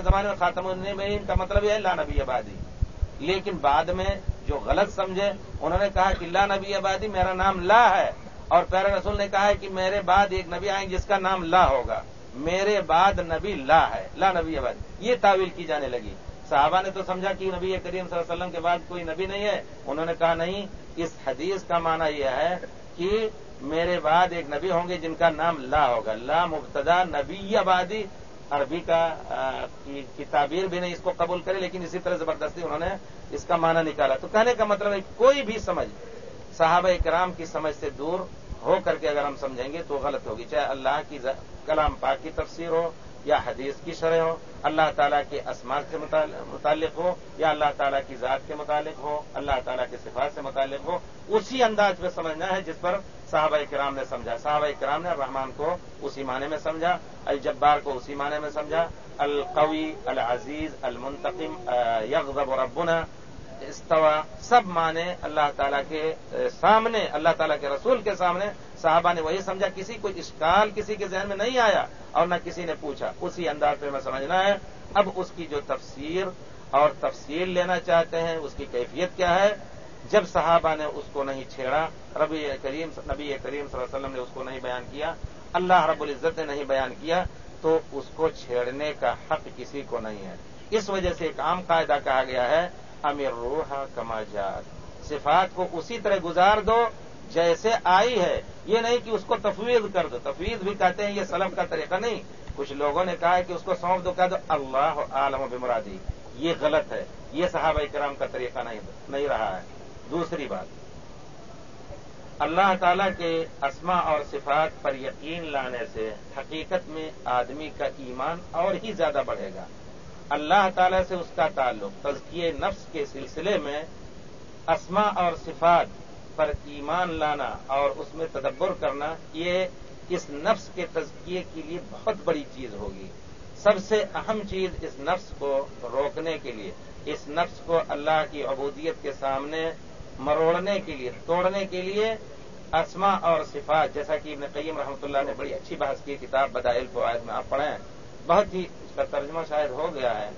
کے زمانے میں خاتم النبین کا مطلب یہ ہے، لا نبی آبادی۔ لیکن بعد میں جو غلط سمجھے، انہوں نے کہا کہ لا نبی آبادی میرا نام لا ہے۔ اور پیر رسول نے کہا ہے کہ میرے بعد ایک نبی آئیں جس کا نام لا ہوگا۔ میرے بعد نبی لا ہے، لا نبی آبادی۔ یہ تعویل کی جانے لگی۔ صحابہ نے تو سمجھا کہ نبی کریم صلی اللہ علیہ وسلم کے بعد کوئی نبی نہیں ہے۔ انہوں نے کہا نہیں، اس حدیث کا معنی یہ ہے کہ میرے بعد ایک نبی ہوں گے جن کا نام لا ہوگا۔ لا مبتدا نبی آبادی عربی کا کی تعبیر بھی نہیں اس کو قبول کرے، لیکن اسی طرح زبردستی انہوں نے اس کا معنی نکالا۔ تو کہنے کا مطلب ہے کوئی بھی سمجھ، صحابہ کرام کی سمجھ سے دور ہو کر کے اگر ہم سمجھیں گے تو غلط ہوگی۔ چاہے اللہ کی کلام پاک کی تفسیر ہو یا حدیث کی شرح ہو، اللہ تعالیٰ کے اسماعت سے متعلق ہو یا اللہ تعالیٰ کی ذات کے متعلق ہو، اللہ تعالیٰ کے صفات سے متعلق ہو، اسی انداز میں سمجھنا ہے جس پر صحابہ کرام نے سمجھا۔ صحابہ کرام نے رحمان کو اسی معنی میں سمجھا، الجبار کو اسی معنی میں سمجھا، القوی، العزیز، المنتقم یغضب ربنا استوا سب معنی اللہ تعالیٰ کے سامنے، اللہ تعالیٰ کے رسول کے سامنے صحابہ نے وہی سمجھا۔ کسی کو اشکال کسی کے ذہن میں نہیں آیا اور نہ کسی نے پوچھا۔ اسی انداز پہ میں سمجھنا ہے۔ اب اس کی جو تفسیر اور تفصیل لینا چاہتے ہیں، اس کی کیفیت کیا ہے؟ جب صحابہ نے اس کو نہیں چھیڑا، ربی کریم، نبی کریم صلی اللہ علیہ وسلم نے اس کو نہیں بیان کیا، اللہ رب العزت نے نہیں بیان کیا، تو اس کو چھیڑنے کا حق کسی کو نہیں ہے۔ اس وجہ سے ایک عام قاعدہ کہا گیا ہے، امیر روح کما جات۔ صفات کو اسی طرح گزار دو جیسے آئی ہے۔ یہ نہیں کہ اس کو تفویض کر دو۔ تفویض بھی کہتے ہیں یہ سلم کا طریقہ نہیں۔ کچھ لوگوں نے کہا ہے کہ اس کو سونپ دو، کہہ دو اللہ عالم و بمرادی۔ یہ غلط ہے۔ یہ صحابہ کرام کا طریقہ نہیں رہا ہے۔ دوسری بات۔ اللہ تعالی کے اسما اور صفات پر یقین لانے سے حقیقت میں آدمی کا ایمان اور ہی زیادہ بڑھے گا۔ اللہ تعالی سے اس کا تعلق تزکیے نفس کے سلسلے میں اسما اور صفات پر ایمان لانا اور اس میں تدبر کرنا، یہ اس نفس کے تزکیے کے لیے بہت بڑی چیز ہوگی۔ سب سے اہم چیز اس نفس کو روکنے کے لیے، اس نفس کو اللہ کی عبودیت کے سامنے مروڑنے کے لیے، توڑنے کے لیے اسما اور صفات، جیسا کہ ابن قیم رحمۃ اللہ نے بڑی اچھی بحث کی کتاب بدائل فوائد میں آپ پڑھیں، بہت ہی اس کا ترجمہ شاید ہو گیا ہے۔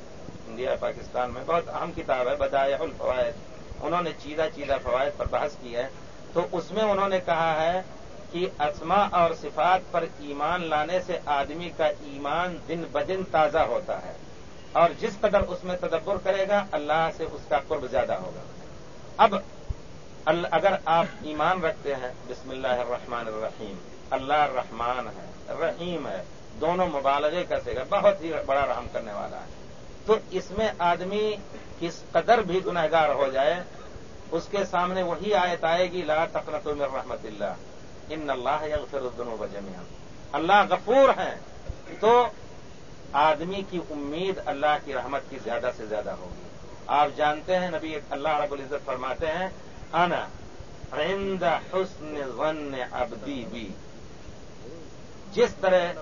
انڈیا، پاکستان میں بہت اہم کتاب ہے، بدائع الفوائد۔ انہوں نے چیدہ چیدہ فوائد پر بحث کی ہے۔ تو اس میں انہوں نے کہا ہے کہ اسما اور صفات پر ایمان لانے سے آدمی کا ایمان دن بدن تازہ ہوتا ہے۔ اور جس قدر اس میں تدبر کرے گا، اللہ سے اس کا قرب زیادہ ہوگا۔ اب اگر آپ ایمان رکھتے ہیں، بسم اللہ الرحمن الرحیم، اللہ رحمان ہے رحیم ہے، دونوں مبالغے کا سیگا بہت ہی بڑا رحم کرنے والا ہے۔ تو اس میں آدمی کس قدر بھی گنہگار ہو جائے، اس کے سامنے وہی آیت آئے گی، لا تقنط من رحمت اللہ، ان اللہ یغفر الذنوب جميعا اللہ غفور ہیں تو آدمی کی امید اللہ کی رحمت کی زیادہ سے زیادہ ہوگی۔ آپ جانتے ہیں، نبی اللہ رب العزت فرماتے ہیں انا عند حسن ظن عبدی بی جس طرح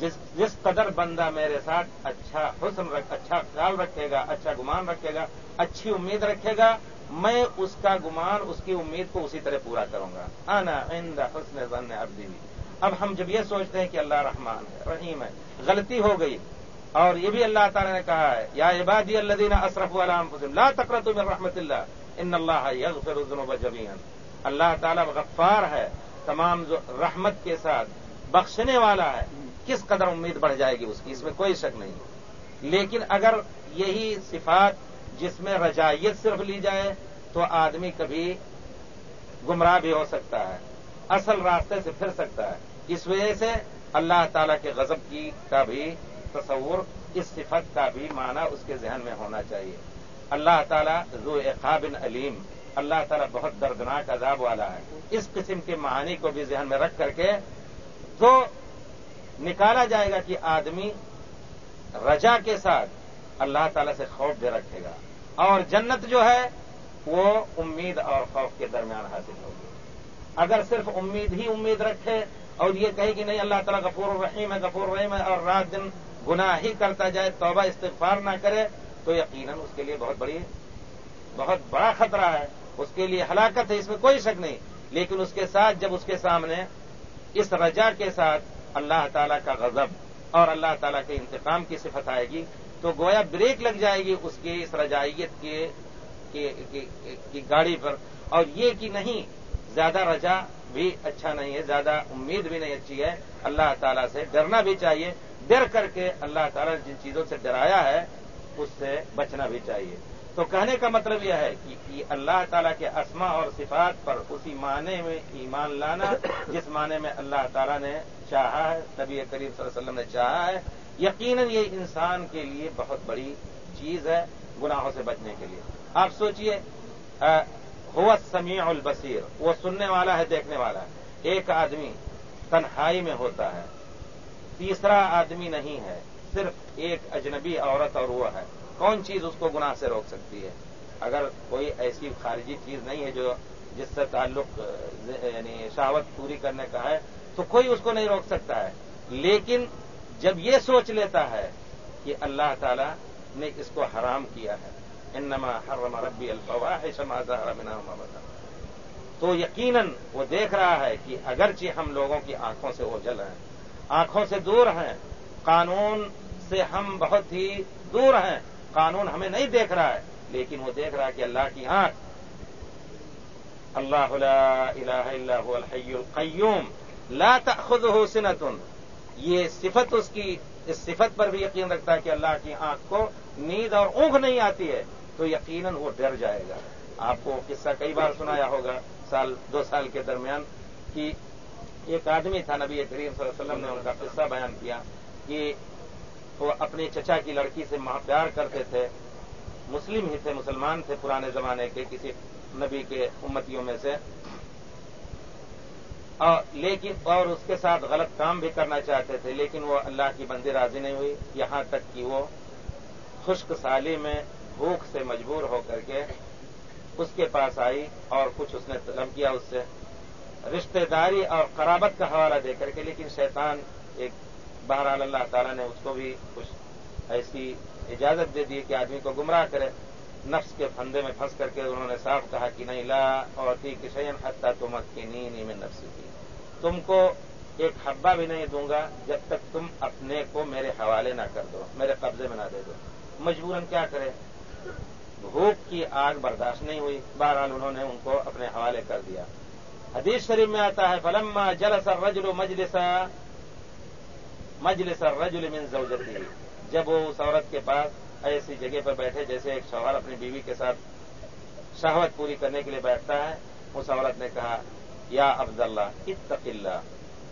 جس جس قدر بندہ میرے ساتھ اچھا حسن رکھ اچھا خیال رکھے گا اچھا گمان رکھے گا، اچھی امید رکھے گا، میں اس کا گمان، اس کی امید کو اسی طرح پورا کروں گا۔ انا عند حسن ظن عبدی بی اب ہم جب یہ سوچتے ہیں کہ اللہ رحمان ہے، رحیم ہے، غلطی ہو گئی، اور یہ بھی اللہ تعالی نے کہا ہے، یا عبادی اللہ اشرف علام لا تقرت من رحمت اللہ ان اللہ یغفر الذنوب جميعا اللہ تعالیٰ غفار ہے، تمام رحمت کے ساتھ بخشنے والا ہے۔ کس قدر امید بڑھ جائے گی اس کی؟ اس میں کوئی شک نہیں۔ لیکن اگر یہی صفات جس میں رجائیت صرف لی جائے، تو آدمی کبھی گمراہ بھی ہو سکتا ہے، اصل راستے سے پھر سکتا ہے۔ اس وجہ سے اللہ تعالی کے غضب کی کا بھی تصور، اس صفت کا بھی معنی اس کے ذہن میں ہونا چاہیے۔ اللہ تعالیٰ ذو اقابن علیم، اللہ تعالیٰ بہت دردناک عذاب والا ہے۔ اس قسم کے معانی کو بھی ذہن میں رکھ کر کے تو نکالا جائے گا کہ آدمی رجا کے ساتھ اللہ تعالیٰ سے خوف بھی رکھے گا۔ اور جنت جو ہے، وہ امید اور خوف کے درمیان حاصل ہوگی۔ اگر صرف امید ہی امید رکھے اور یہ کہے کہ نہیں، اللہ تعالیٰ غفور الرحیم ہے، غفور الرحیم ہے اور رات دن گناہ ہی کرتا جائے، توبہ استغفار نہ کرے تو یقیناً اس کے لیے بہت بڑی بہت بڑا خطرہ ہے۔ اس کے لیے ہلاکت ہے، اس میں کوئی شک نہیں۔ لیکن اس کے ساتھ جب اس کے سامنے اس رجا کے ساتھ اللہ تعالیٰ کا غضب اور اللہ تعالیٰ کے انتقام کی صفت آئے گی، تو گویا بریک لگ جائے گی اس کی اس رجائیت کی گاڑی پر۔ اور یہ کہ نہیں، زیادہ رجا بھی اچھا نہیں ہے، زیادہ امید بھی نہیں اچھی ہے۔ اللہ تعالیٰ سے ڈرنا بھی چاہیے۔ ڈر کر کے اللہ تعالیٰ نے جن چیزوں سے ڈرایا ہے اس سے بچنا بھی چاہیے۔ تو کہنے کا مطلب یہ ہے کہ اللہ تعالیٰ کے اسما اور صفات پر اسی معنی میں ایمان لانا، جس معنی میں اللہ تعالیٰ نے چاہا ہے، نبی کریم صلی اللہ علیہ وسلم نے چاہا ہے، یقیناً یہ انسان کے لیے بہت بڑی چیز ہے گناہوں سے بچنے کے لیے۔ آپ سوچئے ہوا سمیع البصیر، وہ سننے والا ہے، دیکھنے والا ہے۔ ایک آدمی تنہائی میں ہوتا ہے، تیسرا آدمی نہیں ہے۔ صرف ایک اجنبی عورت اور وہ ہے۔ کون چیز اس کو گناہ سے روک سکتی ہے؟ اگر کوئی ایسی خارجی چیز نہیں ہے جو جس سے تعلق یعنی شہوت پوری کرنے کا ہے، تو کوئی اس کو نہیں روک سکتا ہے۔ لیکن جب یہ سوچ لیتا ہے کہ اللہ تعالی نے اس کو حرام کیا ہے، انما حرم ربی الفواحش ما ظهر منها وما بطن۔ تو یقیناً وہ دیکھ رہا ہے کہ اگرچہ ہم لوگوں کی آنکھوں سے اوجل ہیں، آنکھوں سے دور ہیں، قانون سے ہم بہت ہی دور ہیں۔ قانون ہمیں نہیں دیکھ رہا ہے، لیکن وہ دیکھ رہا ہے کہ اللہ کی آنکھ۔ اللہ لا الہ الا هو الحی القیوم۔ لا تأخذه سنة یہ صفت اس کی، اس صفت پر بھی یقین رکھتا ہے کہ اللہ کی آنکھ کو نیند اور اونگ نہیں آتی ہے، تو یقیناً وہ ڈر جائے گا۔ آپ کو قصہ کئی بار سنایا ہوگا، سال، دو سال کے درمیان، کہ ایک آدمی تھا، نبی کریم صلی اللہ علیہ وسلم نے ان کا قصہ بیان کیا کہ وہ اپنی چچا کی لڑکی سے پیار کرتے تھے، مسلم ہی تھے، مسلمان تھے پرانے زمانے کے کسی نبی کے امتیوں میں سے۔ اور لیکن اور اس کے ساتھ غلط کام بھی کرنا چاہتے تھے، لیکن وہ اللہ کی بندی راضی نہیں ہوئی۔ یہاں تک کہ وہ خشک سالی میں بھوک سے مجبور ہو کر کے اس کے پاس آئی اور کچھ اس نے طلب کیا اس سے۔ رشتہ داری اور قرابت کا حوالہ دے کر کے، لیکن شیطان ایک بہرحال اللہ تعالیٰ نے اس کو بھی کچھ ایسی اجازت دے دی کہ آدمی کو گمراہ کرے۔ نفس کے پھندے میں پھنس کر کے انہوں نے صاف کہا کہ نہیں، لا اور تی کشین حتہ تمک کی نی میں نفس کی تم کو ایک حبا بھی نہیں دوں گا جب تک تم اپنے کو میرے حوالے نہ کر دو، میرے قبضے میں نہ دے دو۔ مجبوراً کیا کرے؟ بھوک کی آگ برداشت نہیں ہوئی۔ بہرحال انہوں نے ان کو اپنے حوالے کر دیا۔ حدیث شریف میں آتا ہے، فلما جلس الرجل مجلس مجلس الرجل من زوجتی جب وہ اس عورت کے پاس ایسی جگہ پر بیٹھے جیسے ایک شوہر اپنی بیوی کے ساتھ شہوت پوری کرنے کے لیے بیٹھتا ہے، اس عورت نے کہا، یا عبد اللہ اتق اللہ،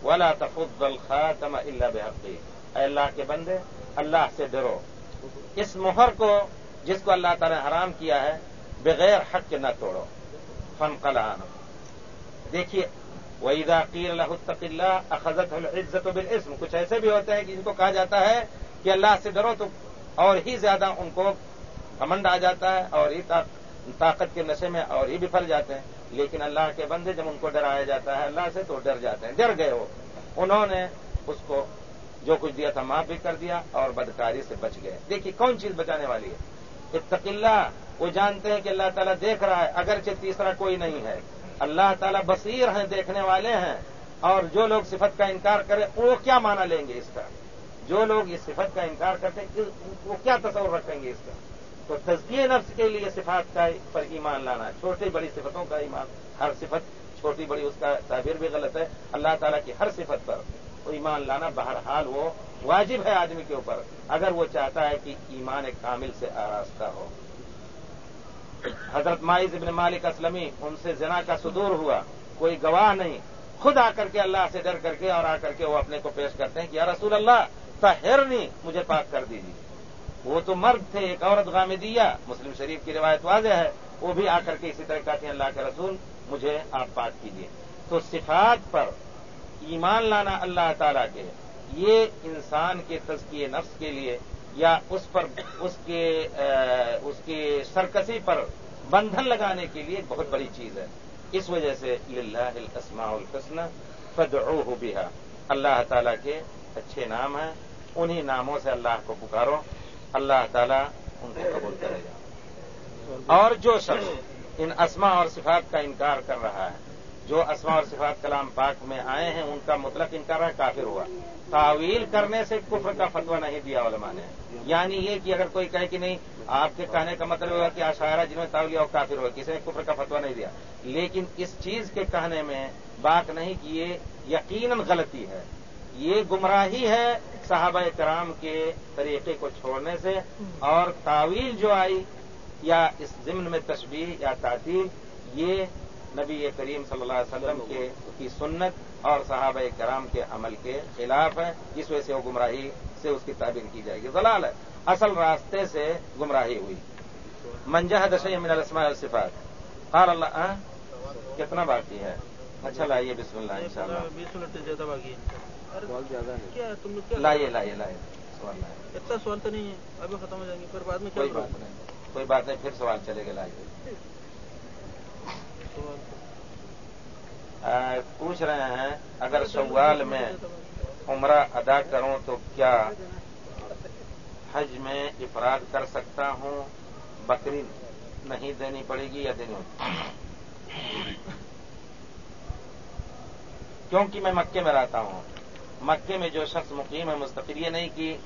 ولا تفض الخاتم الا بحقی۔ اے اللہ کے بندے، اللہ سے ڈرو۔ اس مہر کو، جس کو اللہ تعالی نے حرام کیا ہے، بغیر حق کے نہ توڑو۔ فن قلعان دیکھیے ویدا قیر اللہ اللہ اخذت العزت بالاسم کچھ ایسے بھی ہوتے ہیں کہ جن کو کہا جاتا ہے کہ اللہ سے ڈرو تو اور ہی زیادہ ان کو گمنڈ آ جاتا ہے اور ہی طاقت کے نشے میں اور ہی بفل جاتے ہیں۔ لیکن اللہ کے بندے جب ان کو ڈرایا جاتا ہے اللہ سے تو ڈر جاتے ہیں، ڈر گئے ہو انہوں نے اس کو جو کچھ دیا تھا معاف بھی کر دیا اور بدکاری سے بچ گئے۔ دیکھیے کون چیز بچانے والی ہے؟ اتق اللہ وہ جانتے ہیں کہ اللہ تعالیٰ دیکھ رہا ہے، اگرچہ تیسرا کوئی نہیں ہے۔ اللہ تعالیٰ بصیر ہیں، دیکھنے والے ہیں۔ اور جو لوگ صفت کا انکار کرے، وہ کیا مانا لیں گے اس کا؟ جو لوگ اس صفت کا انکار کرتے ہیں، وہ کیا تصور رکھیں گے اس کا؟ تو تزکیے نفس کے لیے صفات کا پر ایمان لانا چھوٹی بڑی صفتوں کا ایمان۔ ہر صفت چھوٹی بڑی، اس کا تعبیر بھی غلط ہے۔ اللہ تعالیٰ کی ہر صفت پر وہ ایمان لانا بہرحال وہ واجب ہے آدمی کے اوپر۔ اگر وہ چاہتا ہے کہ ایمان ایک کامل سے آراستہ ہو۔ حضرت مائز ابن مالک اسلمی، ان سے زنا کا صدور ہوا، کوئی گواہ نہیں۔ خود آ کر کے اللہ سے ڈر کر کے اور آ کر کے وہ اپنے کو پیش کرتے ہیں کہ یا رسول اللہ تہر نہیں مجھے پاک کر دیجیے۔ وہ تو مرد تھے، ایک عورت غامدیہ۔ مسلم شریف کی روایت واضح ہے۔ وہ بھی آ کر کے اسی طرح کہتے ہیں، اللہ کے رسول، مجھے آپ پاک کیجیے۔ تو صفات پر ایمان لانا اللہ تعالی کے یہ انسان کے تزکیے نفس کے لیے یا اس پر اس کے اس کی سرکسی پر بندھن لگانے کے لیے بہت بڑی چیز ہے۔ اس وجہ سے اللہ الاسماء الحسن فدعوه بها اللہ تعالیٰ کے اچھے نام ہیں۔ انہی ناموں سے اللہ کو پکارو۔ اللہ تعالیٰ ان کو قبول کرے گا۔ اور جو شخص ان اسما اور صفات کا انکار کر رہا ہے جو اسما اور صفات کلام پاک میں آئے ہیں، ان کا مطلق انکار ہے، کافر ہوا۔ تعویل کرنے سے کفر کا فتویٰ نہیں دیا علماء نے۔ یعنی یہ کہ اگر کوئی کہے کہ نہیں، آپ کے کہنے کا مطلب ہوا کہ آشارہ جن میں تعویل اور کافر ہوا، کسی نے کفر کا فتویٰ نہیں دیا۔ لیکن اس چیز کے کہنے میں بات نہیں کہ یہ یقیناً غلطی ہے۔ یہ گمراہی ہے صحابہ کرام کے طریقے کو چھوڑنے سے۔ اور تعویل جو آئی، یا اس ضمن میں تشبیح یا تعطیل، یہ نبی کریم صلی اللہ علیہ وسلم کے کی سنت اور صحابہ کرام کے عمل کے خلاف ہے اس وجہ سے وہ گمراہی سے اس کی تعبیر کی جائے گی۔ ضلال ہے۔ اصل راستے سے گمراہی ہوئی۔ منجہ دشی من الاسماء الصفات قال اللہ کتنا باقی ہے؟ اچھا لائیے بسم اللہ ان شاء اللہ بیس منٹ زیادہ باقی ہے۔ لائیے لائیے لائیے۔ سوال اتنا سوال تو نہیں ہے۔ ابھی ختم ہو جائیں گے پھر بعد میں کوئی بات نہیں۔ کوئی بات نہیں پھر سوال چلے گا لائیے۔ پوچھ رہے ہیں، اگر سوال میں عمرہ ادا کروں تو کیا حج میں افراد کر سکتا ہوں؟ بکری نہیں دینی پڑے گی یا دینی کیونکہ میں مکے میں رہتا ہوں۔ مکے میں جو شخص مقیم ہے مستقل یہ نہیں کہ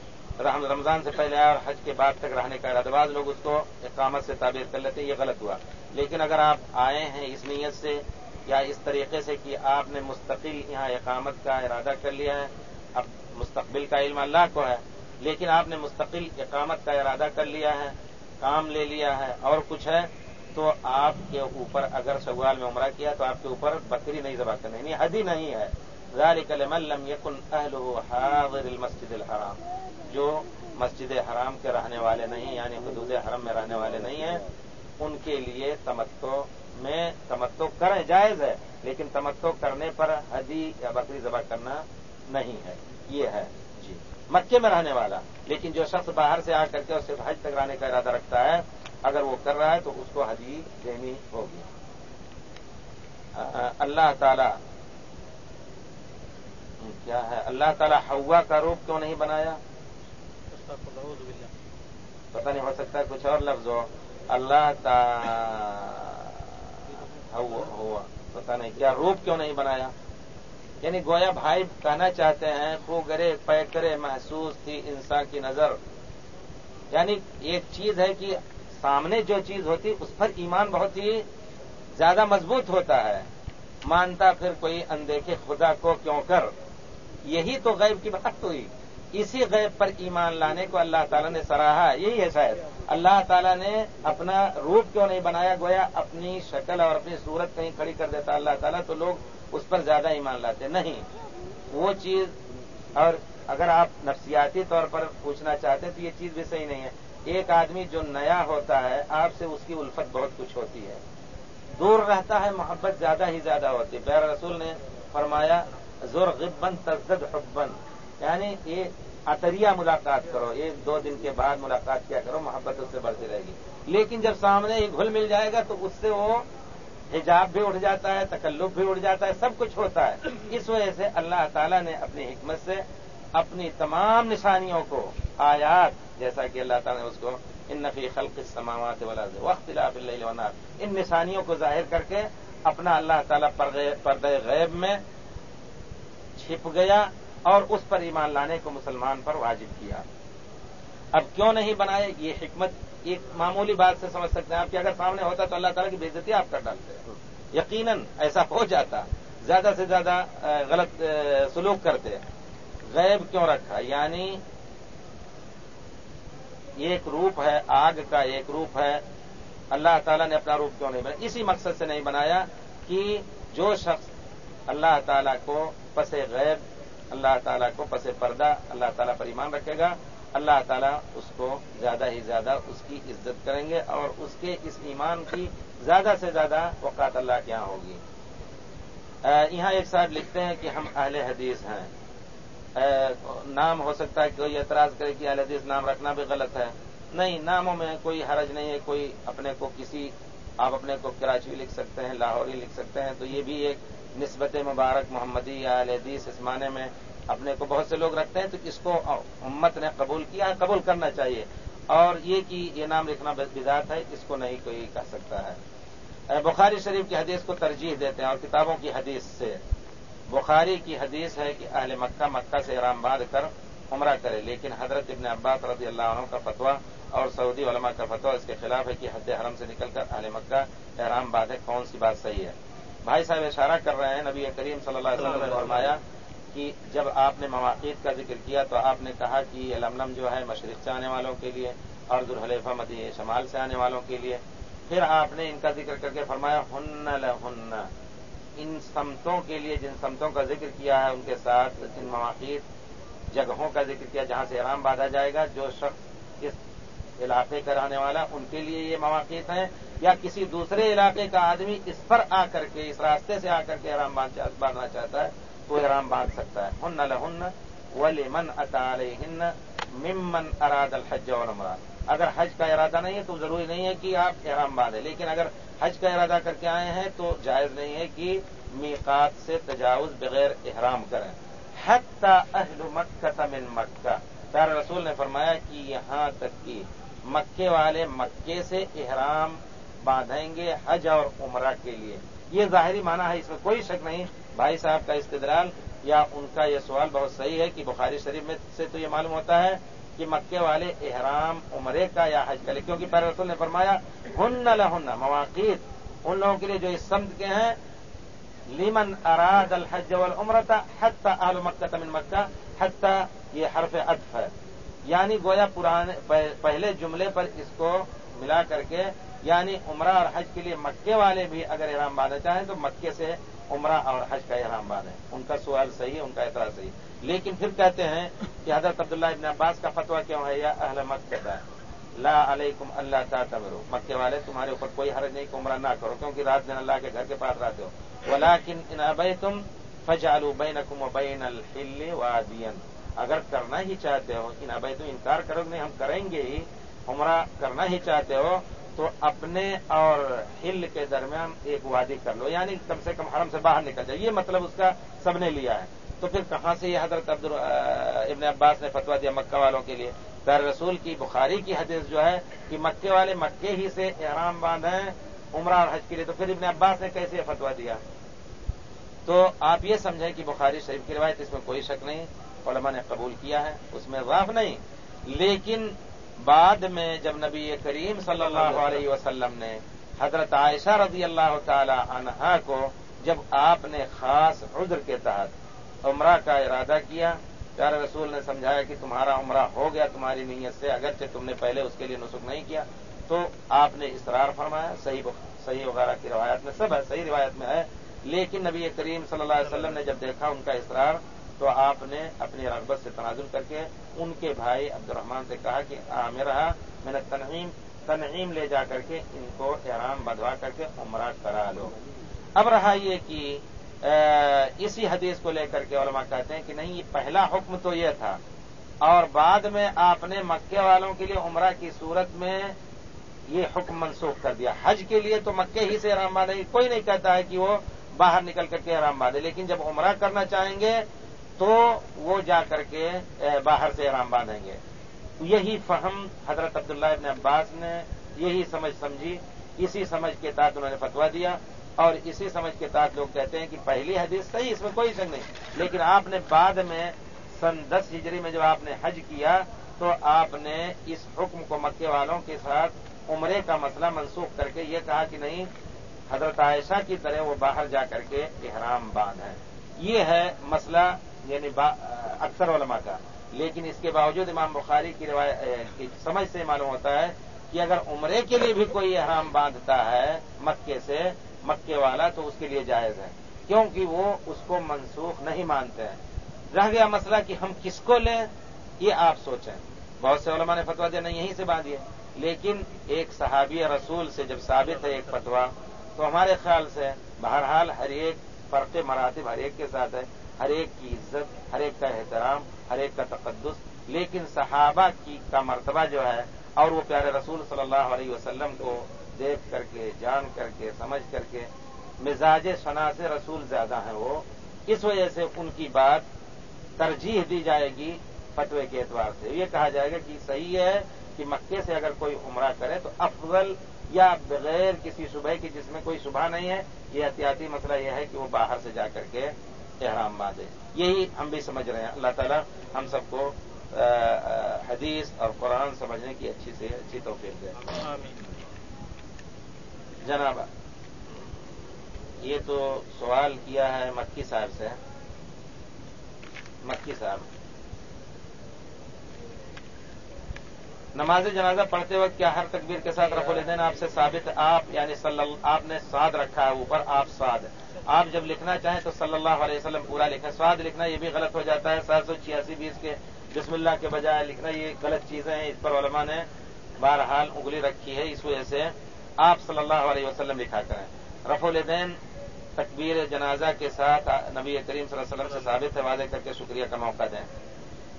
رمضان سے پہلے آیا اور حج کے بعد تک رہنے کا ارادہ، بعض لوگ اس کو اقامت سے تعبیر کر لیتے یہ غلط ہوا۔ لیکن اگر آپ آئے ہیں اس نیت سے یا اس طریقے سے کہ آپ نے مستقل یہاں اقامت کا ارادہ کر لیا ہے، اب مستقبل کا علم اللہ کو ہے، لیکن آپ نے مستقل اقامت کا ارادہ کر لیا ہے، کام لے لیا ہے اور کچھ ہے، تو آپ کے اوپر اگر سوال میں عمرہ کیا تو آپ کے اوپر بکری نہیں ذبح کرنی یعنی حدی نہیں ہے۔ ذالک لمن لم يكن اهله حاضر المسجد الحرام. جو مسجد حرام کے رہنے والے نہیں یعنی حدود حرم میں رہنے والے نہیں ہیں، ان کے لیے تمتو میں تمتو کریں، جائز ہے، لیکن تمتو کرنے پر حدی یا بکری ذبح کرنا نہیں ہے۔ یہ ہے جی۔ مکے میں رہنے والا، لیکن جو شخص باہر سے آ کر کے صرف حج تک رہنے کا ارادہ رکھتا ہے، اگر وہ کر رہا ہے تو اس کو حدی دینی ہوگی۔ اللہ تعالی کیا ہے؟ اللہ تعالی ہوا کا روپ کیوں نہیں بنایا؟ پتہ نہیں، ہو سکتا کچھ اور لفظ ہو۔ اللہ ہوا، پتہ نہیں کیا روپ کیوں نہیں بنایا؟ یعنی گویا بھائی کہنا چاہتے ہیں خو گرے پیکرے محسوس تھی انسان کی نظر۔ یعنی ایک چیز ہے کہ سامنے جو چیز ہوتی، اس پر ایمان بہت ہی زیادہ مضبوط ہوتا ہے۔ مانتا پھر کوئی اندیکھے خدا کو کیوں کر؟ یہی تو غیب کی بات ہوئی۔ اسی غیب پر ایمان لانے کو اللہ تعالیٰ نے سراہا۔ یہی ہے شاید۔ اللہ تعالیٰ نے اپنا روپ کیوں نہیں بنایا؟ گویا اپنی شکل اور اپنی صورت کہیں کھڑی کر دیتا اللہ تعالیٰ، تو لوگ اس پر زیادہ ایمان لاتے۔ نہیں۔ وہ چیز، اور اگر آپ نفسیاتی طور پر پوچھنا چاہتے تو یہ چیز بھی صحیح نہیں ہے۔ ایک آدمی جو نیا ہوتا ہے، آپ سے اس کی الفت بہت کچھ ہوتی ہے۔ دور رہتا ہے، محبت زیادہ ہی زیادہ ہوتی ہے۔ بیر رسول نے فرمایا غبن تزد حبن. یعنی یہ اطریا ملاقات کرو ایک دو دن کے بعد ملاقات کیا کرو، محبت اس سے بڑھتی رہے گی۔ لیکن جب سامنے یہ گھل مل جائے گا تو اس سے وہ حجاب بھی اٹھ جاتا ہے، تکلف بھی اٹھ جاتا ہے، سب کچھ ہوتا ہے۔ اس وجہ سے اللہ تعالیٰ نے اپنی حکمت سے اپنی تمام نشانیوں کو، آیات، جیسا کہ اللہ تعالیٰ نے اس کو ان نفی خلق سماوات والا وقت ان نشانیوں کو ظاہر کر کے اپنا اللہ تعالیٰ پردے غیب میں چھپ گیا اور اس پر ایمان لانے کو مسلمان پر واجب کیا۔ اب کیوں نہیں بنائے؟ یہ حکمت ایک معمولی بات سے سمجھ سکتے ہیں آپ کہ اگر سامنے ہوتا تو اللہ تعالیٰ کی بےزتی آپ کر ڈالتے۔ یقیناً ایسا ہو جاتا۔ زیادہ سے زیادہ غلط سلوک کرتے۔ غیب کیوں رکھا؟ یعنی ایک روپ ہے، آگ کا ایک روپ ہے۔ اللہ تعالیٰ نے اپنا روپ کیوں نہیں بنایا؟ اسی مقصد سے نہیں بنایا کہ جو شخص اللہ تعالیٰ کو پس غیب، اللہ تعالیٰ کو پس پردہ، اللہ تعالیٰ پر ایمان رکھے گا۔ اللہ تعالیٰ اس کو زیادہ ہی زیادہ اس کی عزت کریں گے اور اس کے اس ایمان کی زیادہ سے زیادہ اوقات اللہ کے یہاں ہوگی۔ یہاں ایک صاحب لکھتے ہیں کہ ہم اہل حدیث ہیں۔ نام ہو سکتا ہے کہ کوئی اعتراض کرے کہ اہل حدیث نام رکھنا بھی غلط ہے۔ نہیں، ناموں میں کوئی حرج نہیں ہے، کوئی اپنے کو کسی، آپ اپنے کو کراچی لکھ سکتے ہیں لاہوری لکھ سکتے ہیں۔ تو یہ بھی ایک نسبت مبارک محمدی یا حدیث اس معنی میں اپنے کو بہت سے لوگ رکھتے ہیں تو اس کو امت نے قبول کیا ہے قبول کرنا چاہیے۔ اور یہ کہ یہ نام لکھنا بذات ہے، اس کو نہیں کوئی کہہ سکتا ہے۔ بخاری شریف کی حدیث کو ترجیح دیتے ہیں اور کتابوں کی حدیث سے۔ بخاری کی حدیث ہے کہ اہل مکہ مکہ سے احرام باندھ کر عمرہ کرے، لیکن حضرت ابن عباس رضی اللہ عنہ کا فتویٰ اور سعودی علماء کا فتویٰ اس کے خلاف ہے کہ حد حرم سے نکل کر اہل مکہ احرام باندھے کون سی بات صحیح ہے؟ بھائی صاحب اشارہ کر رہے ہیں، نبی کریم صلی اللہ علیہ وسلم نے فرمایا کہ جب آپ نے مواقع کا ذکر کیا تو آپ نے کہا کہ یہ لمنم جو ہے مشرق سے آنے والوں کے لیے اور ذوالحلیفہ مدی شمال سے آنے والوں کے لیے۔ پھر آپ نے ان کا ذکر کر کے فرمایا، ہن لہن، ان سمتوں کے لیے جن سمتوں کا ذکر کیا ہے ان کے ساتھ، جن مواقع جگہوں کا ذکر کیا جہاں سے آرام باندھا جائے گا، جو شخص علاقے کا رہنے والا، ان کے لیے یہ مواقع ہیں۔ یا کسی دوسرے علاقے کا آدمی اس پر آ کر کے، اس راستے سے آ کر کے آرام باندھنا چاہتا ہے تو احرام باندھ سکتا ہے۔ ہن لہن ولی من ہن ممن اراد الحج والعمرہ اگر حج کا ارادہ نہیں ہے تو ضروری نہیں ہے کہ آپ احرام باندھیں، لیکن اگر حج کا ارادہ کر کے آئے ہیں تو جائز نہیں ہے کہ میقات سے تجاوز بغیر احرام کریں۔ حتی اہل مکہ من مکہ۔ پیارا رسول نے فرمایا کہ یہاں تک کہ مکے والے مکے سے احرام باندھیں گے حج اور عمرہ کے لیے۔ یہ ظاہری معنی ہے، اس میں کوئی شک نہیں۔ بھائی صاحب کا استدلال یا ان کا یہ سوال بہت صحیح ہے کہ بخاری شریف میں سے تو یہ معلوم ہوتا ہے کہ مکے والے احرام عمرے کا یا حج کا لے کیونکہ پیر رسول نے فرمایا، ہن لہن مواقع ان لوگوں کے لیے جو اس سمت کے ہیں لیمن اراد الحج والعمرتا حتی اہل مکہ تمن مکہ حتی یہ حرف عطف ہے۔ یعنی گویا پرانے پہلے جملے پر اس کو ملا کر کے یعنی عمرہ اور حج کے لیے مکے والے بھی اگر احرام باندھنا چاہیں تو مکے سے عمرہ اور حج کا احرام باندھیں۔ ان کا سوال صحیح ہے، ان کا اعتراض صحیح لیکن پھر کہتے ہیں کہ حضرت عبداللہ ابن عباس کا فتویٰ کیوں ہے؟ یا اہل مت کہتا ہے، لا علیکم اللہ تعتبرو مکے والے تمہارے اوپر کوئی حرج نہیں کہ عمرہ نہ کرو، کیونکہ رات دن اللہ کے گھر کے پاس رہتے ہو۔ ولیکن ان ابئی تم فجالو بینکم و بین الحل وادین۔ اگر کرنا ہی چاہتے ہو ان ابئی تم انکار کرو نہیں، ہم کریں گے ہی۔ عمرہ کرنا ہی چاہتے ہو تو اپنے اور ہل کے درمیان ایک وادی کر لو یعنی کم سے کم حرم سے باہر نکل جائے۔ یہ مطلب اس کا سب نے لیا ہے۔ تو پھر کہاں سے یہ حضرت عبد ابن عباس نے فتوا دیا مکہ والوں کے لیے؟ پیر رسول کی بخاری کی حدیث جو ہے کہ مکے والے مکے ہی سے احرام باندھیں عمرہ اور حج کے لیے۔ تو پھر ابن عباس نے کیسے فتوا دیا؟ تو آپ یہ سمجھیں کہ بخاری شریف کی روایت اس میں کوئی شک نہیں۔ علماء نے قبول کیا ہے، اس میں غاف نہیں۔ لیکن بعد میں جب نبی کریم صلی اللہ علیہ وسلم نے حضرت عائشہ رضی اللہ تعالی عنہا کو جب آپ نے خاص عذر کے تحت عمرہ کا ارادہ کیا، پیارے رسول نے سمجھایا کہ تمہارا عمرہ ہو گیا، تمہاری نیت سے، اگرچہ تم نے پہلے اس کے لیے نسخ نہیں کیا، تو آپ نے اسرار فرمایا۔ صحیح صحیح وغیرہ کی روایت میں سب ہے، صحیح روایت میں ہے۔ لیکن نبی کریم صلی اللہ علیہ وسلم نے جب دیکھا ان کا اسرار تو آپ نے اپنی رغبت سے تنازل کر کے ان کے بھائی عبد الرحمان سے کہا کہ میرا، میں نے تنعیم تنعیم لے جا کر کے ان کو احرام بدوا کر کے عمرہ کرا لو۔ اب رہا یہ کہ اسی حدیث کو لے کر کے علماء کہتے ہیں کہ نہیں، یہ پہلا حکم تو یہ تھا۔ اور بعد میں آپ نے مکے والوں کے لیے عمرہ کی صورت میں یہ حکم منسوخ کر دیا۔ حج کے لیے تو مکے ہی سے آرام باندھے، کوئی نہیں کہتا ہے کہ وہ باہر نکل کر کے آرام باندھے، لیکن جب عمرہ کرنا چاہیں گے تو وہ جا کر کے باہر سے آرام باندھیں گے۔ یہی فہم حضرت عبداللہ ابن عباس نے یہی سمجھ سمجھی، اسی سمجھ کے تحت انہوں نے فتوا دیا۔ اور اسی سمجھ کے تحت لوگ کہتے ہیں کہ پہلی حدیث صحیح، اس میں کوئی شک نہیں۔ لیکن آپ نے بعد میں سن دس ہجری میں جب آپ نے حج کیا، تو آپ نے اس حکم کو مکے والوں کے ساتھ عمرے کا مسئلہ منسوخ کر کے یہ کہا کہ نہیں، حضرت عائشہ کی طرح وہ باہر جا کر کے احرام باندھ ہے۔ یہ ہے مسئلہ یعنی اکثر علماء کا۔ لیکن اس کے باوجود امام بخاری کی روایت کی سمجھ سے معلوم ہوتا ہے کہ اگر عمرے کے لیے بھی کوئی احرام باندھتا ہے مکے سے، مکے والا تو اس کے لیے جائز ہے۔ کیونکہ وہ اس کو منسوخ نہیں مانتے ہیں۔ رہ گیا مسئلہ کہ ہم کس کو لیں؟ یہ آپ سوچیں۔ بہت سے علماء نے فتوا دیا، نہیں، یہیں سے باندھیے۔ لیکن ایک صحابی رسول سے جب ثابت ہے ایک فتوا تو ہمارے خیال سے بہرحال ہر ایک فرق مراتب ہر ایک کے ساتھ ہے۔ ہر ایک کی عزت، ہر ایک کا احترام، ہر ایک کا تقدس، لیکن صحابہ کی کا مرتبہ جو ہے، اور وہ پیارے رسول صلی اللہ علیہ وسلم کو دیکھ کر کے، جان کر کے، سمجھ کر کے، مزاج شنا سے رسول زیادہ ہیں وہ، اس وجہ سے ان کی بات ترجیح دی جائے گی فتوے کے اعتبار سے۔ یہ کہا جائے گا کہ صحیح ہے کہ مکے سے اگر کوئی عمرہ کرے تو افضل یا بغیر کسی صبح کی جس میں کوئی صبح نہیں ہے، یہ احتیاطی مسئلہ یہ ہے کہ وہ باہر سے جا کر کے احرام باندھے۔ یہی ہم بھی سمجھ رہے ہیں۔ اللہ تعالیٰ ہم سب کو حدیث اور قرآن سمجھنے کی اچھی سے اچھی توفیق دے۔ جناب یہ تو سوال کیا ہے مکی صاحب سے۔ مکی صاحب نماز جنازہ پڑھتے وقت کیا ہر تکبیر کے ساتھ رفع الدین آپ سے ثابت، آپ یعنی صلی آپ نے سعد رکھا ہے، اوپر آپ سعد۔ آپ جب لکھنا چاہیں تو صلی اللہ علیہ وسلم پورا لکھیں۔ سعد لکھنا یہ بھی غلط ہو جاتا ہے۔ سات سو چھیاسی بیس کے بسم اللہ کے بجائے لکھنا یہ غلط چیزیں ہیں۔ اس پر علماء نے بہرحال انگلی رکھی ہے۔ اس وجہ سے آپ صلی اللہ علیہ وسلم لکھا کریں۔ رف الدین تکبیر جنازہ کے ساتھ نبی کریم صلی اللہ علیہ وسلم سے ثابت ہے۔ وعدے کر کے شکریہ کا موقع دیں۔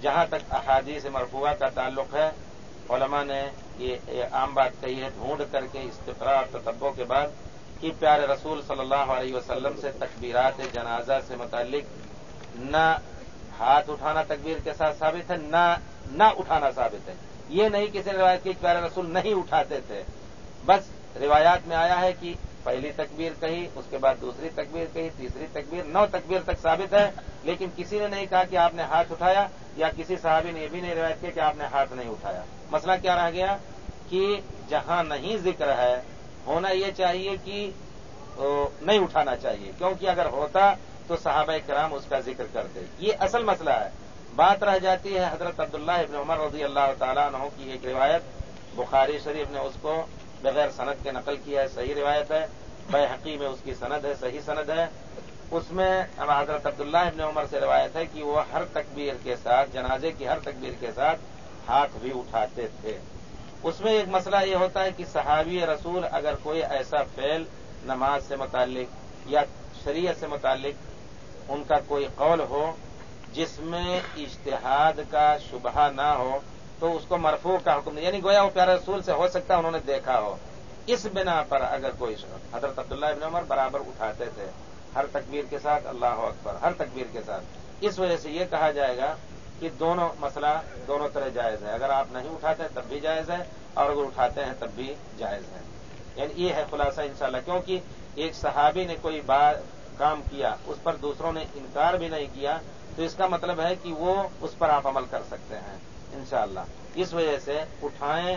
جہاں تک احادیث مرفوعہ کا تعلق ہے علماء نے یہ عام بات کہی ہے، ڈھونڈ کر کے استفرا اور تتبوں کے بعد کہ پیارے رسول صلی اللہ علیہ وسلم سے تکبیرات جنازہ سے متعلق نہ ہاتھ اٹھانا تکبیر کے ساتھ ثابت ہے، نہ نہ اٹھانا ثابت ہے۔ یہ نہیں کسی روایت کی پیارے رسول نہیں اٹھاتے تھے۔ بس روایات میں آیا ہے کہ پہلی تکبیر کہی، اس کے بعد دوسری تکبیر کہی، تیسری تکبیر، نو تکبیر تک ثابت ہے، لیکن کسی نے نہیں کہا کہ آپ نے ہاتھ اٹھایا یا کسی صحابی نے یہ بھی نہیں روایت کیا کہ آپ نے ہاتھ نہیں اٹھایا۔ مسئلہ کیا رہ گیا کہ جہاں نہیں ذکر ہے، ہونا یہ چاہیے کہ نہیں اٹھانا چاہیے۔ کیونکہ اگر ہوتا تو صحابہ کرام اس کا ذکر کرتے۔ یہ اصل مسئلہ ہے۔ بات رہ جاتی ہے حضرت عبداللہ ابن عمر رضی اللہ تعالیٰ عنہ کی ایک روایت، بخاری شریف نے اس کو بغیر صنعت کے نقل کیا ہے، صحیح روایت ہے، بے حقی میں اس کی سند ہے، صحیح سند ہے۔ اس میں حضرت عبداللہ ابن عمر سے روایت ہے کہ وہ ہر تکبیر کے ساتھ، جنازے کی ہر تکبیر کے ساتھ ہاتھ بھی اٹھاتے تھے۔ اس میں ایک مسئلہ یہ ہوتا ہے کہ صحابی رسول اگر کوئی ایسا فعل نماز سے متعلق یا شریعت سے متعلق ان کا کوئی قول ہو، جس میں اشتہاد کا شبہ نہ ہو تو اس کو مرفوع کا حکم یعنی گویا وہ پیارے رسول سے ہو سکتا ہے انہوں نے دیکھا ہو۔ اس بنا پر اگر کوئی حضرت عبداللہ ابن عمر برابر اٹھاتے تھے۔ ہر تکبیر کے ساتھ اللہ اکبر۔ ہر تکبیر کے ساتھ۔ اس وجہ سے یہ کہا جائے گا کہ دونوں مسئلہ دونوں طرح جائز ہے اگر آپ نہیں اٹھاتے تب بھی جائز ہے اور اگر اٹھاتے ہیں تب بھی جائز ہے۔ یعنی یہ ہے خلاصہ انشاءاللہ، کیونکہ ایک صحابی نے کوئی بات کام کیا، اس پر دوسروں نے انکار بھی نہیں کیا، تو اس کا مطلب ہے کہ وہ اس پر آپ عمل کر سکتے ہیں۔ انشاءاللہ۔ اس وجہ سے اٹھائیں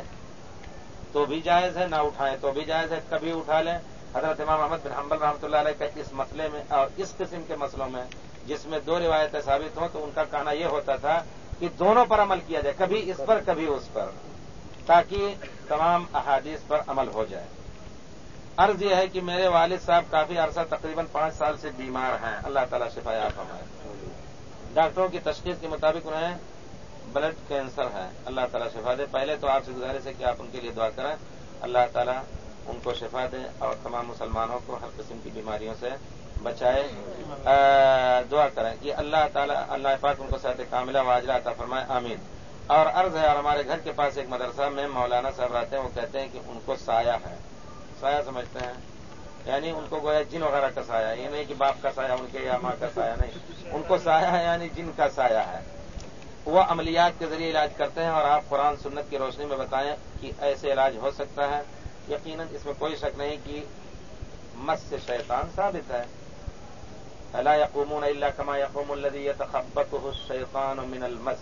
تو بھی جائز ہے، نہ اٹھائیں تو بھی جائز ہے، کبھی اٹھا لیں۔ حضرت امام محمد بن حنبل رحمۃ اللہ علیہ کا اس مسئلے میں اور اس قسم کے مسئلوں میں جس میں دو روایتیں ثابت ہوں تو ان کا کہنا یہ ہوتا تھا کہ دونوں پر عمل کیا جائے، کبھی اس پر، کبھی اس پر، تاکہ تمام احادیث پر عمل ہو جائے۔ عرض یہ ہے کہ میرے والد صاحب کافی عرصہ تقریباً پانچ سال سے بیمار ہیں۔ اللہ تعالیٰ شفایات ہمارے ڈاکٹروں کی تشخیص کے مطابق انہیں بلڈ کینسر ہے، اللہ تعالیٰ شفا دے۔ پہلے تو آپ سے گزارش ہے کہ آپ ان کے لیے دعا کریں۔ اللہ تعالیٰ ان کو شفا دے اور تمام مسلمانوں کو ہر قسم کی بیماریوں سے بچائے۔ دعا کریں کہ اللہ تعالیٰ، اللہ پاک ان کو صحت کاملہ واجرہ عطا فرمائے، آمین۔ اور عرض ہے، اور ہمارے گھر کے پاس ایک مدرسہ میں مولانا صاحب رہتے ہیں، وہ کہتے ہیں کہ ان کو سایہ ہے۔ سایہ سمجھتے ہیں۔ یعنی ان کو گویا جن وغیرہ کا سایہ یہ نہیں کہ باپ کا سایہ، ان کے یا ماں کا سایہ نہیں۔ ان کو سایہ ہے یعنی جن کا سایہ ہے۔ وہ عملیات کے ذریعے علاج کرتے ہیں اور آپ قرآن سنت کی روشنی میں بتائیں کہ ایسے علاج ہو سکتا ہے۔ یقیناً اس میں کوئی شک نہیں کہ مس سے شیطان ثابت ہے۔ اللہ یقوم اللہ کما یقوم الدی تخبت شیطان من المس۔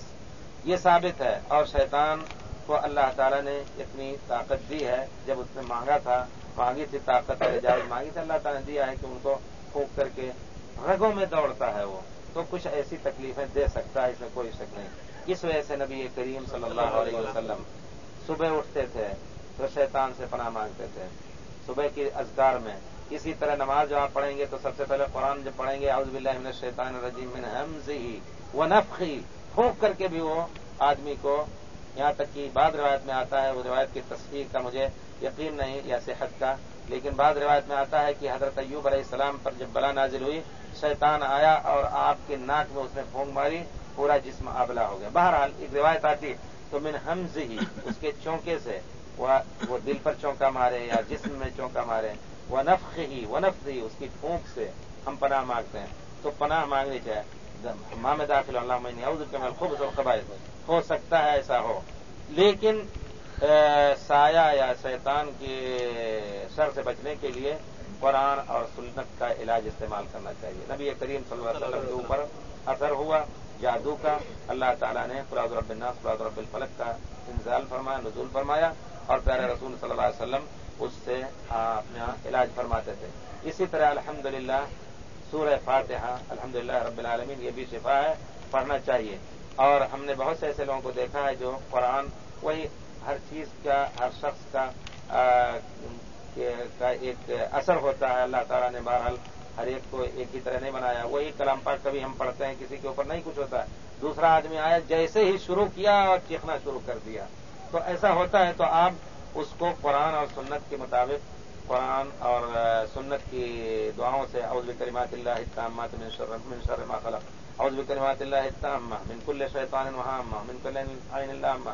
یہ ثابت ہے اور شیطان کو اللہ تعالیٰ نے اتنی طاقت دی ہے۔ جب اس نے مانگا تھا، مانگی تھی طاقت جائز مانگی تھی، اللہ تعالیٰ نے دیا ہے کہ ان کو پھونک کر کے رگوں میں دوڑتا ہے وہ۔ تو کچھ ایسی تکلیفیں دے سکتا ہے اس میں کوئی شک نہیں۔ اس وجہ سے نبی کریم صلی اللہ علیہ وسلم صبح اٹھتے تھے تو شیطان سے پناہ مانگتے تھے۔ صبح کی اذکار میں اسی طرح نماز جو آپ پڑھیں گے تو سب سے پہلے قرآن جب پڑھیں گے، اعوذ باللہ من الشیطان الرجیم من حمزی وہ نفخی۔ پھونک کر کے بھی وہ آدمی کو یہاں تک کہ بعد روایت میں آتا ہے، وہ روایت کی تصویر کا مجھے یقین نہیں یا صحت کا، لیکن بعد روایت میں آتا ہے کہ حضرت ایوب علیہ السلام پر جب بلا نازل ہوئی شیطان آیا اور آپ کے ناک میں اس نے پھونک ماری، پورا جسم آبلا ہو گیا۔ بہرحال، ایک روایت آتی تو من حمز ہی اس کے چونکے سے، وہ دل پر چونکا مارے یا جسم میں چونکا مارے۔ وہ نفق ہی وہ نفق ہی اس کی پھونک سے ہم پناہ مانگتے ہیں۔ تو پناہ مانگنی چاہے ماں میں داخل اللہ میں خوب قبائل ہو سکتا ہے ایسا ہو۔ لیکن سایہ یا شیطان کے شر سے بچنے کے لیے قرآن اور سنت کا علاج استعمال کرنا چاہیے۔ نبی کریم صلی اللہ علیہ وسلم کے اوپر اثر ہوا، جادو کا۔ اللہ تعالیٰ نے فراد رب الناس، فراد رب الفلق کا انزال فرمایا، نزول فرمایا اور پیارے رسول صلی اللہ علیہ وسلم اس سے اپنا علاج فرماتے تھے۔ اسی طرح الحمد للہ سورہ فاتحہ الحمد للہ رب العالمین، یہ بھی شفا ہے، پڑھنا چاہیے۔ اور ہم نے بہت سے ایسے لوگوں کو دیکھا ہے جو قرآن، وہی ہر چیز کا، ہر شخص کا کا ایک اثر ہوتا ہے، اللہ تعالیٰ نے بہرحال ہر ایک کو ایک ہی طرح نہیں بنایا۔ وہی کلام پاک کبھی ہم پڑھتے ہیں، کسی کے اوپر نہیں کچھ ہوتا۔ ہے دوسرا آدمی آیا، جیسے ہی شروع کیا اور چیخنا شروع کر دیا۔ تو ایسا ہوتا ہے، تو آپ اس کو قرآن اور سنت کے مطابق، قرآن اور سنت کی دعاؤں سے اوز کریمات اللہ اتامات من شر ما خلق۔ اوز کریمات اللہ اتامہ من کل شیطان وہاں من کل عین اللہ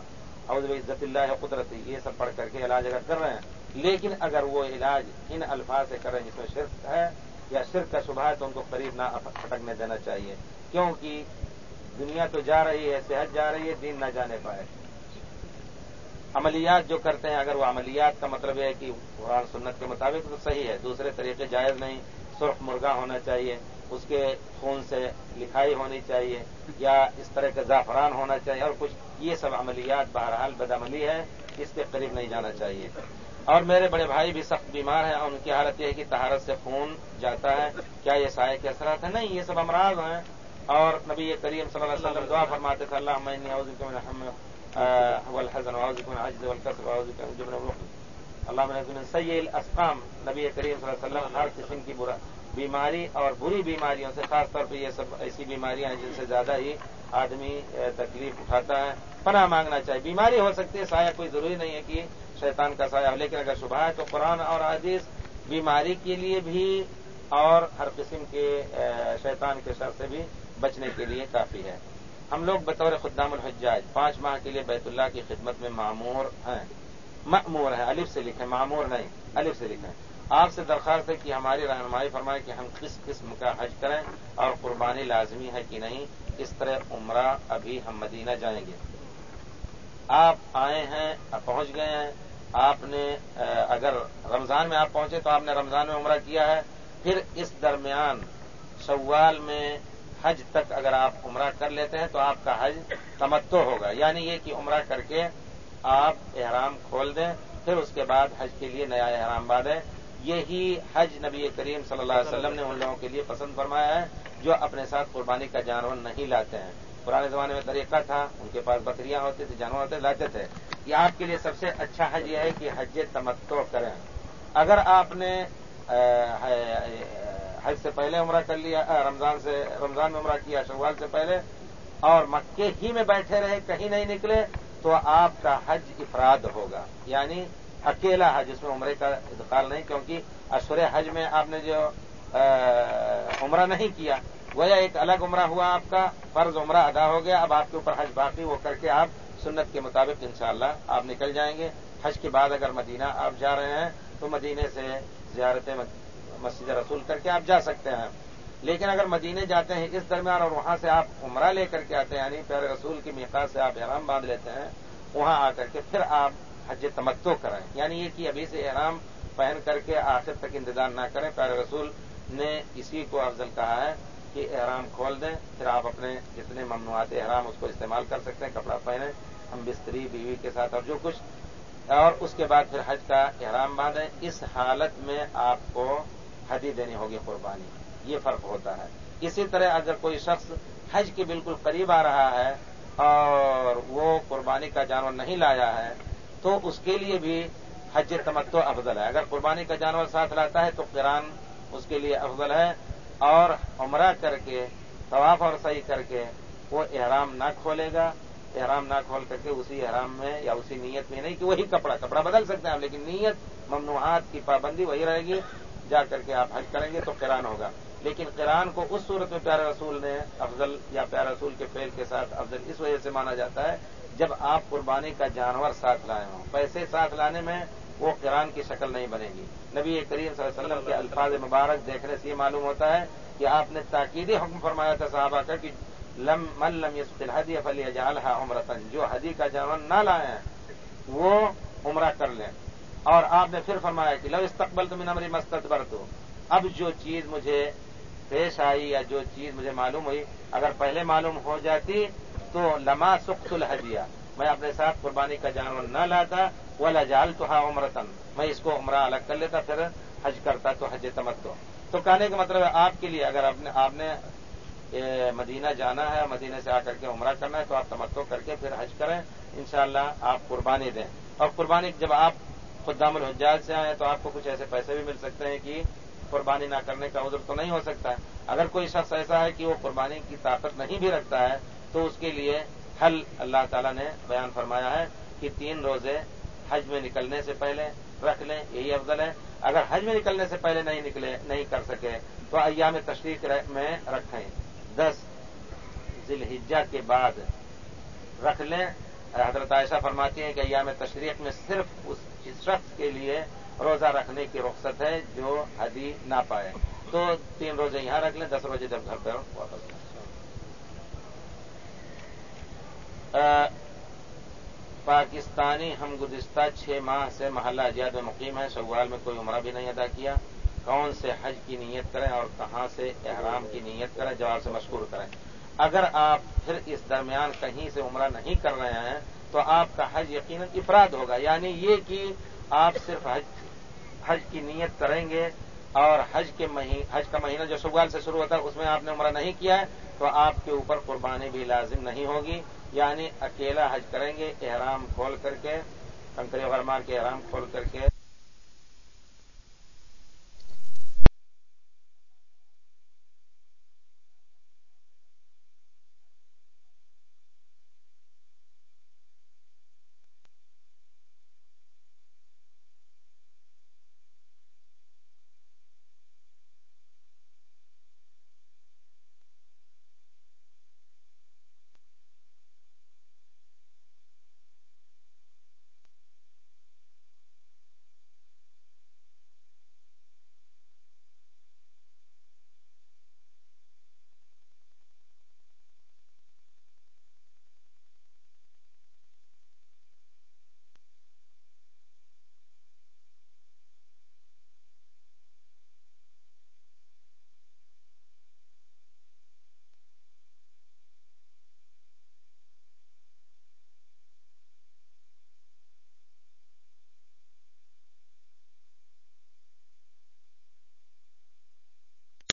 اوز عزت اللہ قدرتی۔ یہ سب پڑھ کر کے علاج اگر کر رہے ہیں لیکن اگر وہ علاج ان الفاظ سے کر رہے ہیں جس میں شرک ہے یا شرک کا شبہ ہے تو ان کو قریب نہ پھٹکنے دینا چاہیے۔ کیونکہ دنیا تو جا رہی ہے، صحت جا رہی ہے، دین نہ جانے پائے۔ عملیات جو کرتے ہیں، اگر وہ عملیات کا مطلب ہے کہ قرآن سنت کے مطابق تو صحیح ہے، دوسرے طریقے جائز نہیں۔ سرخ مرغا ہونا چاہیے، اس کے خون سے لکھائی ہونی چاہیے یا اس طرح کا زعفران ہونا چاہیے اور کچھ۔ یہ سب عملیات بہرحال بدعملی ہے، اس کے قریب نہیں جانا چاہیے۔ اور میرے بڑے بھائی بھی سخت بیمار ہیں اور ان کی حالت یہ ہے کہ تہارت سے خون جاتا ہے۔ کیا یہ سائے کے اثرات ہیں؟ نہیں، یہ سب امراض ہیں۔ اور نبی کریم صلی اللہ علیہ وسلم دعا فرماتے تھے اللہ اللہ سید اسقام نبی کریم صلی اللہ علیہ وسلم ہر قسم کی بیماری اور بری بیماریوں سے، خاص طور پہ یہ سب ایسی بیماریاں ہیں جن سے زیادہ ہی آدمی تکلیف اٹھاتا ہے۔ پناہ مانگنا چاہیے۔ بیماری ہو سکتی ہے، سایہ کوئی ضروری نہیں ہے کہ شیطان کا سایہ، لیکن اگر شبہ ہے تو قرآن اور حدیث بیماری کے لیے بھی اور ہر قسم کے شیطان کے شر سے بھی بچنے کے لیے کافی ہے۔ ہم لوگ بطور خدام الحجاج پانچ ماہ کے لیے بیت اللہ کی خدمت میں معمور ہیں۔ معمور ہیں، الف سے لکھیں، معمور نہیں، الف سے لکھیں۔ آپ سے درخواست ہے کہ ہماری رہنمائی فرمائے کہ ہم کس قسم کا حج کریں اور قربانی لازمی ہے کہ نہیں، اس طرح عمرہ ابھی ہم مدینہ جائیں گے۔ آپ آئے ہیں، پہنچ گئے ہیں آپ نے اگر رمضان میں آپ پہنچے تو آپ نے رمضان میں عمرہ کیا ہے، پھر اس درمیان شوال میں حج تک اگر آپ عمرہ کر لیتے ہیں تو آپ کا حج تمتو ہوگا۔ یعنی یہ کہ عمرہ کر کے آپ احرام کھول دیں، پھر اس کے بعد حج کے لیے نیا احرام باندھیں یہی حج نبی کریم صلی اللہ علیہ وسلم نے ان لوگوں کے لیے پسند فرمایا ہے، جو اپنے ساتھ قربانی کا جانور نہیں لاتے ہیں۔ پرانے زمانے میں طریقہ تھا، ان کے پاس بکریاں ہوتی تھی جانور ہوتے، لاتے تھے۔ یہ آپ کے لیے سب سے اچھا حج یہ ہے کہ حج تمتو کریں۔ اگر آپ نے حج سے پہلے عمرہ کر لیا رمضان سے، رمضان میں عمرہ کیا، شوال سے پہلے، اور مکے ہی میں بیٹھے رہے، کہیں نہیں نکلے، تو آپ کا حج افراد ہوگا۔ یعنی اکیلا حج، اس میں عمرے کا انتقال نہیں، کیونکہ اشور حج میں آپ نے جو عمرہ نہیں کیا، وہ ایک الگ عمرہ ہوا آپ کا، فرض عمرہ ادا ہو گیا، اب آپ کے اوپر حج باقی، وہ کر کے آپ سنت کے مطابق انشاءاللہ آپ نکل جائیں گے۔ حج کے بعد اگر مدینہ آپ جا رہے ہیں تو مدینے سے زیارت مسجد رسول کر کے آپ جا سکتے ہیں۔ لیکن اگر مدینے جاتے ہیں اس درمیان اور وہاں سے آپ عمرہ لے کر کے آتے ہیں یعنی پیارے رسول کی میقات سے آپ احرام باندھ لیتے ہیں، وہاں آ کر کے پھر آپ حج تمتو کریں یعنی یہ کہ ابھی سے احرام پہن کر کے آخر تک انتظار نہ کریں۔ پیارے رسول نے اسی کو افضل کہا ہے کہ احرام کھول دیں، پھر آپ اپنے جتنے ممنوعات احرام اس کو استعمال کر سکتے ہیں، کپڑا پہنیں۔ ہم بستری بیوی کے ساتھ اور جو کچھ۔ اور اس کے بعد پھر حج کا احرام باندھیں۔ اس حالت میں آپ کو حدی دینی ہوگی، قربانی۔ یہ فرق ہوتا ہے۔ اسی طرح اگر کوئی شخص حج کے بالکل قریب آ رہا ہے اور وہ قربانی کا جانور نہیں لایا ہے، تو اس کے لیے بھی حج تمتو افضل ہے۔ اگر قربانی کا جانور ساتھ لاتا ہے تو قرآن اس کے لیے افضل ہے۔ اور عمرہ کر کے، طواف اور صحیح کر کے وہ احرام نہ کھولے گا۔ احرام نہ کھول کر کے اسی احرام میں یا اسی نیت میں نہیں کہ وہی کپڑا کپڑا بدل سکتے ہیں لیکن نیت، ممنوعات کی پابندی وہی رہے گی۔ جا کر کے آپ حج کریں گے تو قرآن ہوگا۔ لیکن قرآن کو اس صورت میں پیارے رسول نے افضل یا پیارے رسول کے فیل کے ساتھ افضل اس وجہ سے مانا جاتا ہے، جب آپ قربانی کا جانور ساتھ لائے ہوں۔ پیسے ساتھ لانے میں وہ قرآن کی شکل نہیں بنے گی۔ نبی کریم صلی اللہ علیہ وسلم کے الفاظ مبارک دیکھنے سے یہ معلوم ہوتا ہے کہ آپ نے تاکیدی حکم فرمایا تھا صحابہ کا کہ لم من لم یس الحدی فلی عمرتن جو حدی کا جانور نہ لائے ہیں وہ عمرہ کر لیں. اور آپ نے پھر فرمایا کہ لو استقبل تو نمری مستقبر تو اب جو چیز مجھے پیش آئی یا جو چیز مجھے معلوم ہوئی، اگر پہلے معلوم ہو جاتی تو لما سخت الحجیہ میں اپنے ساتھ قربانی کا جانور نہ لاتا وہ لجال تو ہاں عمرتن میں اس کو عمرہ الگ کر لیتا، پھر حج کرتا تو حج تمتو تو کہنے کا مطلب ہے آپ کے لیے، اگر آپ نے مدینہ جانا ہے، مدینہ سے آ کر کے عمرہ کرنا ہے، تو آپ تمتو کر کے پھر حج کریں۔ انشاءاللہ آپ قربانی دیں۔ اور قربانی جب آپ خدام الحجاج سے آئیں تو آپ کو کچھ ایسے پیسے بھی مل سکتے ہیں کہ قربانی نہ کرنے کا عذر تو نہیں ہو سکتا۔ ہے اگر کوئی شخص ایسا ہے کہ وہ قربانی کی طاقت نہیں بھی رکھتا ہے، تو اس کے لیے حل اللہ تعالیٰ نے بیان فرمایا ہے کہ تین روزے حج میں نکلنے سے پہلے رکھ لیں، یہی افضل ہے۔ اگر حج میں نکلنے سے پہلے نہیں نکلے، نہیں کر سکے، تو ایام تشریق میں رکھیں۔ دس ذی الحجہ کے بعد رکھ لیں۔ حضرت عائشہ فرماتی ہیں کہ ایام تشریق میں صرف اس شخص کے لیے روزہ رکھنے کی رخصت ہے جو حدی نہ پائے۔ تو تین روزے یہاں رکھ لیں، دس روزے جب گھر پہ واپس۔ پاکستانی ہم گزشتہ چھ ماہ سے محلہ اجیاد میں مقیم ہے۔ شوال میں کوئی عمرہ بھی نہیں ادا کیا۔ کون سے حج کی نیت کریں اور کہاں سے احرام کی نیت کریں جواب سے مشکور کریں۔ اگر آپ پھر اس درمیان کہیں سے عمرہ نہیں کر رہے ہیں، تو آپ کا حج یقیناً افراد ہوگا۔ یعنی یہ کہ آپ صرف حج حج کی نیت کریں گے اور حج کے حج کا مہینہ جو شوال سے شروع ہوتا ہے، اس میں آپ نے عمرہ نہیں کیا ہے، تو آپ کے اوپر قربانی بھی لازم نہیں ہوگی۔ یعنی اکیلا حج کریں گے، احرام کھول کر کے کنکری غرمان کے احرام کھول کر کے